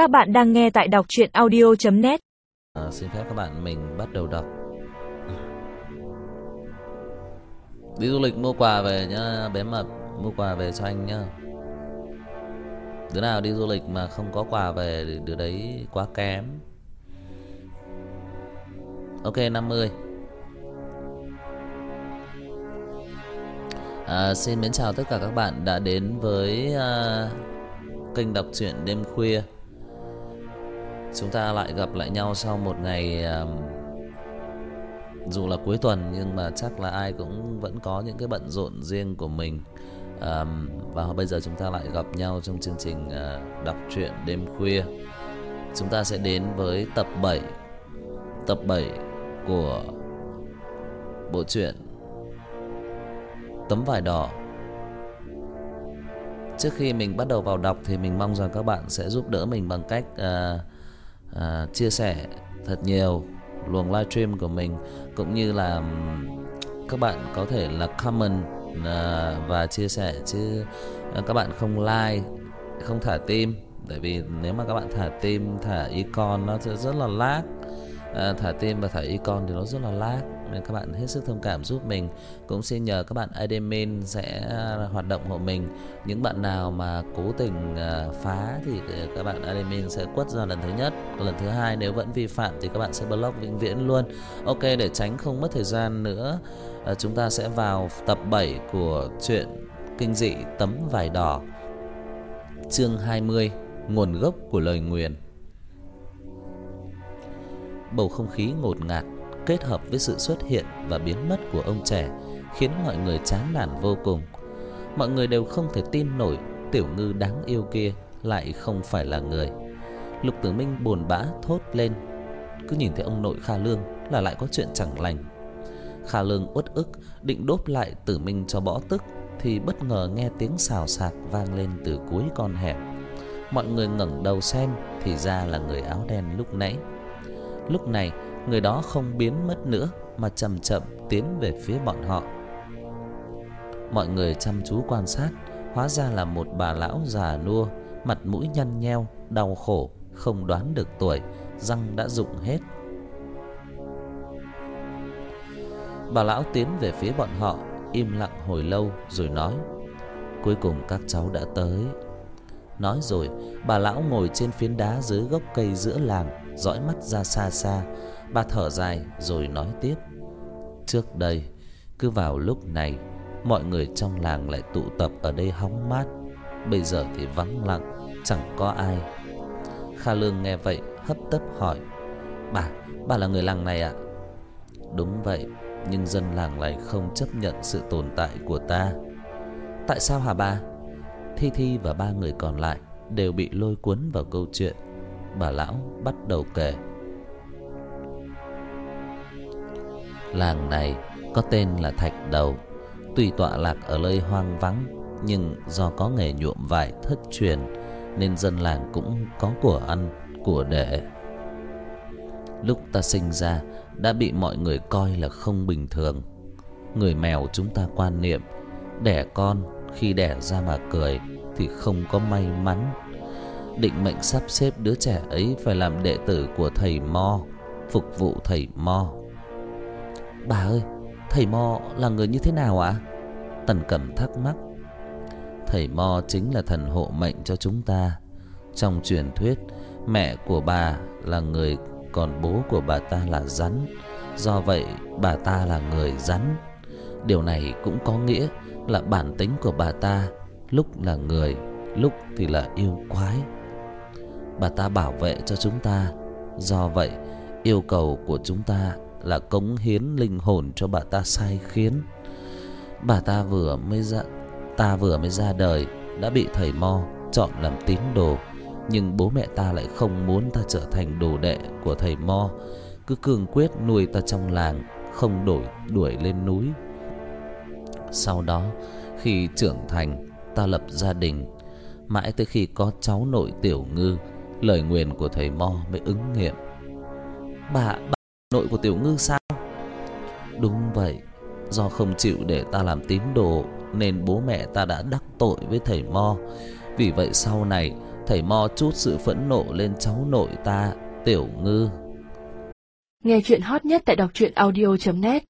Các bạn đang nghe tại đọc chuyện audio.net À, ờ, xin phép các bạn mình bắt đầu đọc. Đi du lịch mua quà về nhá Bé mập mua quà về cho anh nhá. Đứa nào đi du lịch mà không có quà về thì đứa đấy quá kém. Ok 50 à, Xin mến chào tất cả các bạn đã đến với à, kênh đọc truyện đêm khuya. Chúng ta lại gặp lại nhau sau một ngày Dù là cuối tuần nhưng mà chắc là ai cũng vẫn có những cái bận rộn riêng của mình. Um, Và bây giờ chúng ta lại gặp nhau trong chương trình uh, đọc truyện đêm khuya. Chúng ta sẽ đến với tập 7 Tập 7 của bộ truyện Tấm vải đỏ. Trước khi mình bắt đầu vào đọc thì mình mong rằng các bạn sẽ giúp đỡ mình bằng cách uh, Ờ, chia sẻ thật nhiều luồng livestream của mình cũng như là các bạn có thể là comment uh, và chia sẻ chứ ờ, các bạn không like, không thả tim tại vì nếu mà các bạn thả tim, thả icon nó sẽ rất là lag. Ờ, thả tim và thả icon thì nó rất là lag, nên các bạn hết sức thông cảm giúp mình. Cũng xin nhờ các bạn admin sẽ ờ, hoạt động hộ mình. Những bạn nào mà cố tình ờ, phá thì các bạn admin sẽ quất ra lần thứ nhất. Lần thứ hai nếu vẫn vi phạm thì các bạn sẽ block vĩnh viễn luôn. Ok, để tránh không mất thời gian nữa chúng ta sẽ vào tập 7 của truyện kinh dị tấm vải đỏ. Chương 20 nguồn gốc của lời nguyền bầu không khí ngột ngạt kết hợp với sự xuất hiện và biến mất của ông trẻ khiến mọi người chán nản vô cùng. Mọi người đều không thể tin nổi tiểu ngư đáng yêu kia lại không phải là người. Lục Tử Minh buồn bã thốt lên, cứ nhìn thấy ông nội Kha Lương là lại có chuyện chẳng lành. Kha Lương uất ức định đốp lại Tử Minh cho bỏ tức thì bất ngờ nghe tiếng xào xạc vang lên từ cuối con hẻm. Mọi người ngẩng đầu xem thì ra là người áo đen lúc nãy. Lúc này, người đó không biến mất nữa mà chậm chậm tiến về phía bọn họ. Mọi người chăm chú quan sát, hóa ra là một bà lão già nua, mặt mũi nhăn nheo, đau khổ, không đoán được tuổi, răng đã rụng hết. Bà lão tiến về phía bọn họ, im lặng hồi lâu rồi nói: "Cuối cùng các cháu đã tới." Nói rồi, bà lão ngồi trên phiến đá dưới gốc cây giữa làng, dõi mắt ra xa xa, bà thở dài rồi nói tiếp: "Trước đây, cứ vào lúc này, mọi người trong làng lại tụ tập ở đây hóng mát, bây giờ thì vắng lặng, chẳng có ai." Kha Lương nghe vậy, hấp tấp hỏi: "Bà, bà là người làng này ạ?" "Đúng vậy, nhưng dân làng lại không chấp nhận sự tồn tại của ta." "Tại sao hả bà?" Thi Thi và ba người còn lại đều bị lôi cuốn vào câu chuyện. Bà lão bắt đầu kể. Làng này có tên là Thạch Đầu, tuy tọa lạc ở nơi hoang vắng nhưng do có nghề nhuộm vải thất truyền nên dân làng cũng có của ăn, của để. Lúc ta sinh ra đã bị mọi người coi là không bình thường. Người mèo chúng ta quan niệm đẻ con khi đẻ ra mà cười thì không có may mắn. Định mệnh sắp xếp đứa trẻ ấy phải làm đệ tử của thầy Mo, phục vụ thầy Mo. Bà ơi, thầy Mo là người như thế nào ạ? Tần Cẩm thắc mắc. Thầy Mo chính là thần hộ mệnh cho chúng ta. Trong truyền thuyết, mẹ của bà là người còn bố của bà ta là rắn. Do vậy, bà ta là người rắn. Điều này cũng có nghĩa là bản tính của bà ta lúc là người, lúc thì là yêu quái. Bà ta bảo vệ cho chúng ta, do vậy yêu cầu của chúng ta là cống hiến linh hồn cho bà ta sai khiến. Bà ta vừa mới ra ta vừa mới ra đời đã bị thầy Mo chọn làm tín đồ, nhưng bố mẹ ta lại không muốn ta trở thành đồ đệ của thầy Mo, cứ cương quyết nuôi ta trong làng, không đổi đuổi lên núi. Sau đó, khi trưởng thành, ta lập gia đình, mãi tới khi có cháu nội Tiểu Ngư, lời nguyền của thầy Mo mới ứng nghiệm. Bà, bà nội của Tiểu Ngư sao? Đúng vậy, do không chịu để ta làm tín đồ nên bố mẹ ta đã đắc tội với thầy Mo. Vì vậy sau này thầy mo chút sự phẫn nộ lên cháu nội ta, Tiểu Ngư. Nghe chuyện hot nhất tại đọc truyện audio.net